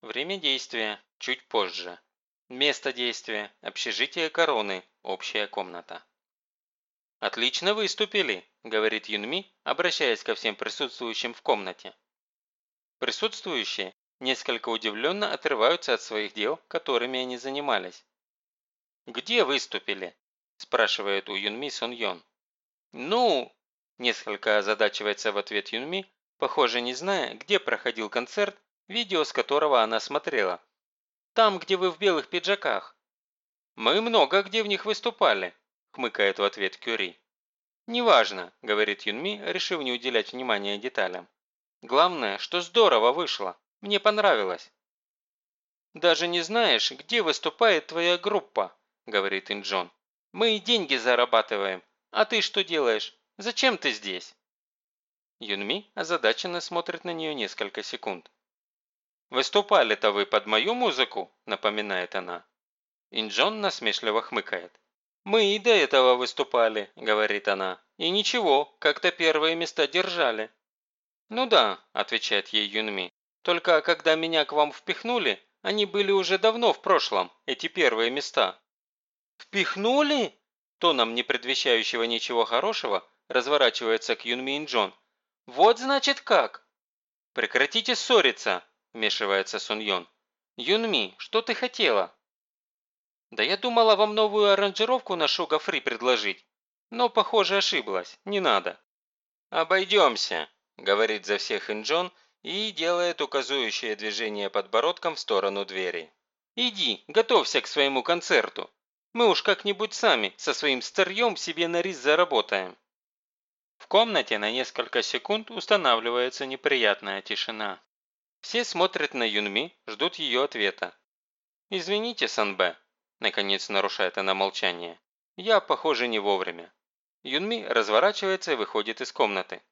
Время действия – чуть позже. Место действия – общежитие короны, общая комната. «Отлично выступили», – говорит Юнми, обращаясь ко всем присутствующим в комнате. Присутствующие несколько удивленно отрываются от своих дел, которыми они занимались. «Где выступили?» – спрашивает у Юнми Сон Йон. «Ну...» – несколько озадачивается в ответ Юнми, похоже не зная, где проходил концерт, видео с которого она смотрела. «Там, где вы в белых пиджаках». «Мы много где в них выступали», – хмыкает в ответ Кюри. «Неважно», – говорит Юнми, решив не уделять внимания деталям. «Главное, что здорово вышло. Мне понравилось». «Даже не знаешь, где выступает твоя группа», говорит Инджон. «Мы и деньги зарабатываем. А ты что делаешь? Зачем ты здесь?» Юнми озадаченно смотрит на нее несколько секунд. «Выступали-то вы под мою музыку?» – напоминает она. Инджон насмешливо хмыкает. «Мы и до этого выступали», – говорит она. «И ничего, как-то первые места держали». «Ну да», – отвечает ей Юнми. «Только когда меня к вам впихнули, они были уже давно в прошлом, эти первые места. «Впихнули?» Тоном, не предвещающего ничего хорошего, разворачивается к Юнми Инджон. «Вот значит как!» «Прекратите ссориться!» – вмешивается Сун Йон. «Юнми, что ты хотела?» «Да я думала вам новую аранжировку на Шуга Фри предложить, но, похоже, ошиблась. Не надо». «Обойдемся», – говорит за всех Инджон и делает указующее движение подбородком в сторону двери. «Иди, готовься к своему концерту. Мы уж как-нибудь сами со своим старьем себе на рис заработаем». В комнате на несколько секунд устанавливается неприятная тишина. Все смотрят на Юнми, ждут ее ответа. «Извините, Санбэ», – наконец нарушает она молчание. «Я, похоже, не вовремя». Юнми разворачивается и выходит из комнаты.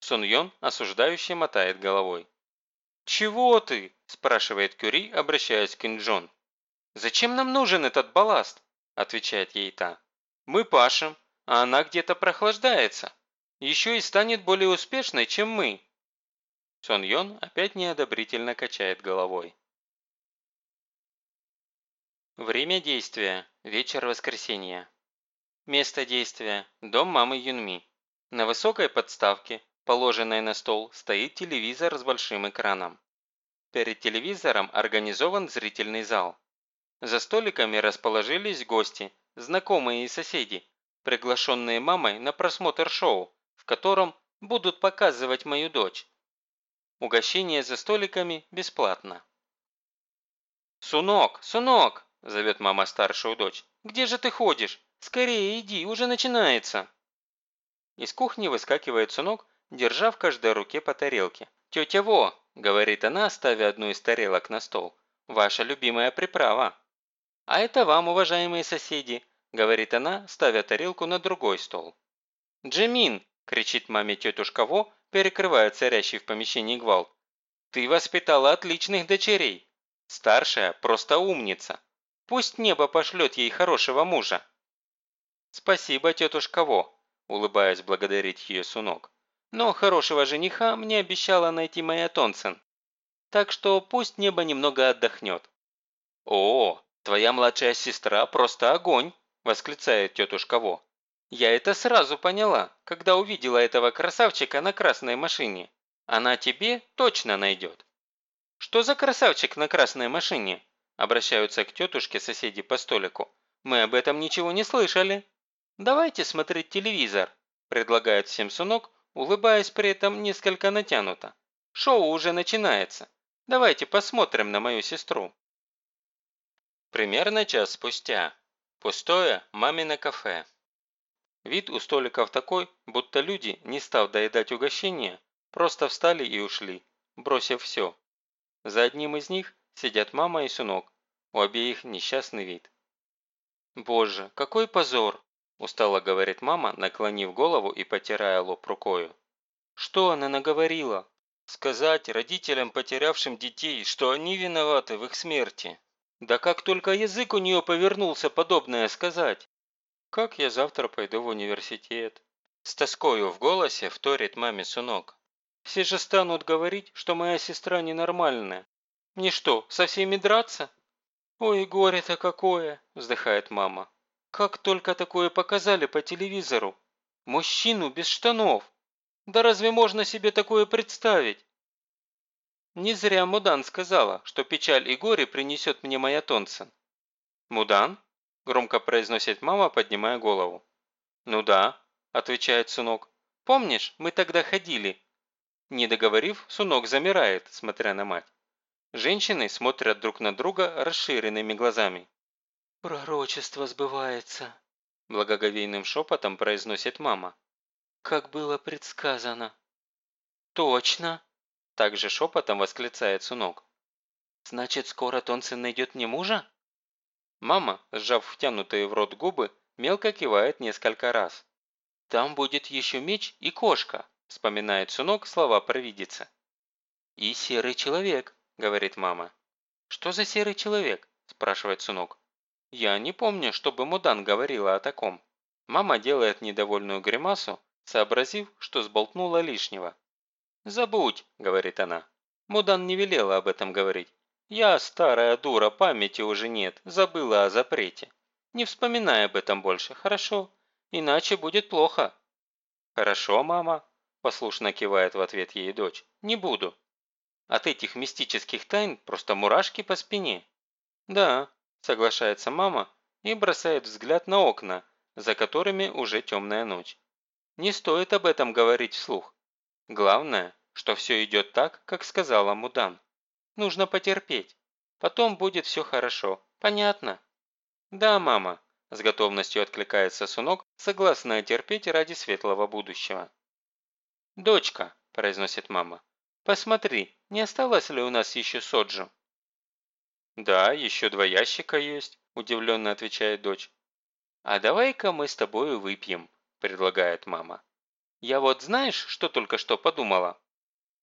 Сон Йон осуждающе мотает головой. «Чего ты?» – спрашивает Кюри, обращаясь к Инджон. «Зачем нам нужен этот балласт? отвечает ей та. «Мы пашем, а она где-то прохлаждается. Еще и станет более успешной, чем мы». Сон Йон опять неодобрительно качает головой. Время действия. Вечер воскресенья. Место действия. Дом мамы Юнми. На высокой подставке, положенной на стол, стоит телевизор с большим экраном. Перед телевизором организован зрительный зал. За столиками расположились гости, знакомые и соседи, приглашенные мамой на просмотр шоу, в котором будут показывать мою дочь. Угощение за столиками бесплатно. «Сунок, Сунок!» – зовет мама старшую дочь. «Где же ты ходишь? Скорее иди, уже начинается!» Из кухни выскакивает Сунок, держа в каждой руке по тарелке. «Тетя Во!» – говорит она, ставя одну из тарелок на стол. «Ваша любимая приправа!» «А это вам, уважаемые соседи», – говорит она, ставя тарелку на другой стол. «Джемин!» – кричит маме тетушка Во, перекрывая царящий в помещении гвалт. «Ты воспитала отличных дочерей. Старшая просто умница. Пусть небо пошлет ей хорошего мужа». «Спасибо, тетушка Во», – улыбаясь благодарить ее сунок. «Но хорошего жениха мне обещала найти моя Тонсен. Так что пусть небо немного отдохнет». «О, «Твоя младшая сестра просто огонь!» – восклицает тетушка Во. «Я это сразу поняла, когда увидела этого красавчика на красной машине. Она тебе точно найдет». «Что за красавчик на красной машине?» – обращаются к тетушке соседи по столику. «Мы об этом ничего не слышали». «Давайте смотреть телевизор», – предлагает всем сунок, улыбаясь при этом несколько натянуто. «Шоу уже начинается. Давайте посмотрим на мою сестру». Примерно час спустя. Пустое мамино кафе. Вид у столиков такой, будто люди, не став доедать угощение, просто встали и ушли, бросив все. За одним из них сидят мама и сынок, у обеих несчастный вид. «Боже, какой позор!» – устало говорит мама, наклонив голову и потирая лоб рукою. «Что она наговорила?» «Сказать родителям, потерявшим детей, что они виноваты в их смерти». Да как только язык у нее повернулся подобное сказать. Как я завтра пойду в университет? С тоскою в голосе вторит маме сынок. Все же станут говорить, что моя сестра ненормальная. Мне что, со всеми драться? Ой, горе-то какое, вздыхает мама. Как только такое показали по телевизору. Мужчину без штанов. Да разве можно себе такое представить? Не зря Мудан сказала, что печаль и горе принесет мне моя Тонсен. «Мудан?» – громко произносит мама, поднимая голову. «Ну да», – отвечает Сунок. «Помнишь, мы тогда ходили?» Не договорив, Сунок замирает, смотря на мать. Женщины смотрят друг на друга расширенными глазами. «Пророчество сбывается», – благоговейным шепотом произносит мама. «Как было предсказано». «Точно!» – также шепотом восклицает Сунок. «Значит, скоро Тонцин найдет мне мужа?» Мама, сжав втянутые в рот губы, мелко кивает несколько раз. «Там будет еще меч и кошка», – вспоминает Сунок слова провидицы. «И серый человек», – говорит мама. «Что за серый человек?» – спрашивает Сунок. «Я не помню, чтобы Мудан говорила о таком». Мама делает недовольную гримасу, сообразив, что сболтнула лишнего. «Забудь», – говорит она. Мудан не велела об этом говорить. Я, старая дура, памяти уже нет, забыла о запрете. Не вспоминай об этом больше, хорошо? Иначе будет плохо». «Хорошо, мама», – послушно кивает в ответ ей дочь. «Не буду. От этих мистических тайн просто мурашки по спине». «Да», – соглашается мама и бросает взгляд на окна, за которыми уже темная ночь. Не стоит об этом говорить вслух. Главное, что все идет так, как сказала Мудан. Нужно потерпеть. Потом будет все хорошо. Понятно?» «Да, мама», – с готовностью откликается Сунок, согласная терпеть ради светлого будущего. «Дочка», – произносит мама, – «посмотри, не осталось ли у нас еще соджу?» «Да, еще два ящика есть», – удивленно отвечает дочь. «А давай-ка мы с тобой выпьем», – предлагает мама. «Я вот знаешь, что только что подумала?»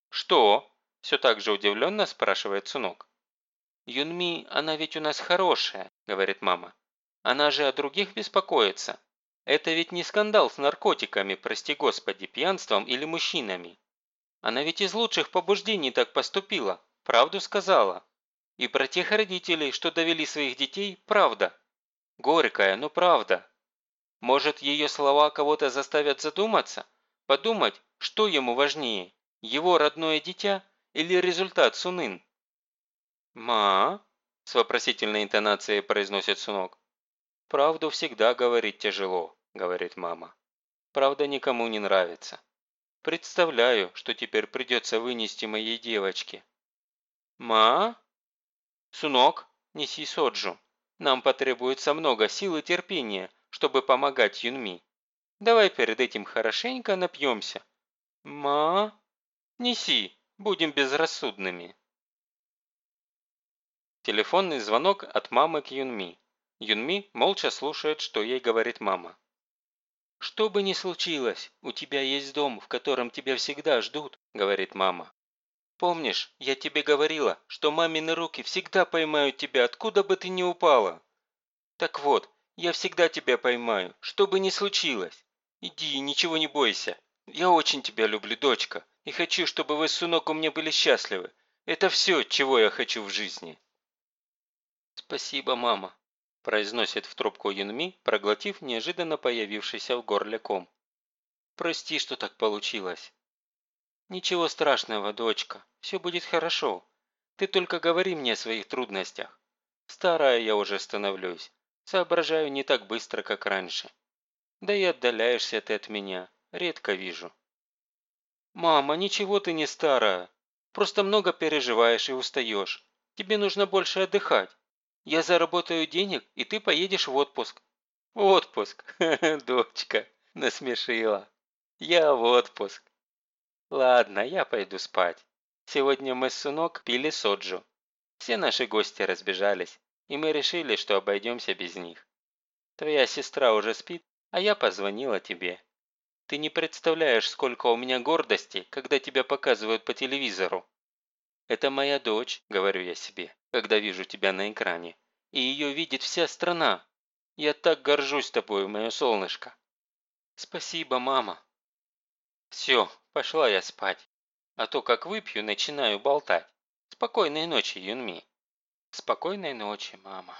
«Что?» Все так же удивленно спрашивает Сунок. «Юнми, она ведь у нас хорошая», – говорит мама. «Она же о других беспокоится. Это ведь не скандал с наркотиками, прости господи, пьянством или мужчинами. Она ведь из лучших побуждений так поступила, правду сказала. И про тех родителей, что довели своих детей, правда. Горькая, но правда. Может, ее слова кого-то заставят задуматься? Подумать, что ему важнее, его родное дитя или результат Сунын?» «Ма?» – с вопросительной интонацией произносит Сунок. «Правду всегда говорить тяжело», – говорит мама. «Правда никому не нравится. Представляю, что теперь придется вынести моей девочке». «Ма?» «Сунок, неси Соджу. Нам потребуется много сил и терпения, чтобы помогать Юнми. Давай перед этим хорошенько напьемся». «Ма?» «Неси!» Будем безрассудными. Телефонный звонок от мамы к Юнми. Юнми молча слушает, что ей говорит мама. «Что бы ни случилось, у тебя есть дом, в котором тебя всегда ждут», – говорит мама. «Помнишь, я тебе говорила, что мамины руки всегда поймают тебя, откуда бы ты ни упала? Так вот, я всегда тебя поймаю, что бы ни случилось. Иди, ничего не бойся. Я очень тебя люблю, дочка и хочу, чтобы вы с Суноком мне были счастливы. Это все, чего я хочу в жизни». «Спасибо, мама», – произносит в трубку Юнми, проглотив неожиданно появившийся в горле ком. «Прости, что так получилось». «Ничего страшного, дочка, все будет хорошо. Ты только говори мне о своих трудностях. Старая я уже становлюсь, соображаю не так быстро, как раньше. Да и отдаляешься ты от меня, редко вижу». «Мама, ничего ты не старая. Просто много переживаешь и устаешь. Тебе нужно больше отдыхать. Я заработаю денег, и ты поедешь в отпуск». «Отпуск? Дочка, насмешила. Я в отпуск. Ладно, я пойду спать. Сегодня мы с Сунок пили соджу. Все наши гости разбежались, и мы решили, что обойдемся без них. Твоя сестра уже спит, а я позвонила тебе. Ты не представляешь, сколько у меня гордости, когда тебя показывают по телевизору. Это моя дочь, говорю я себе, когда вижу тебя на экране. И ее видит вся страна. Я так горжусь тобой, мое солнышко. Спасибо, мама. Все, пошла я спать. А то как выпью, начинаю болтать. Спокойной ночи, Юнми». «Спокойной ночи, мама».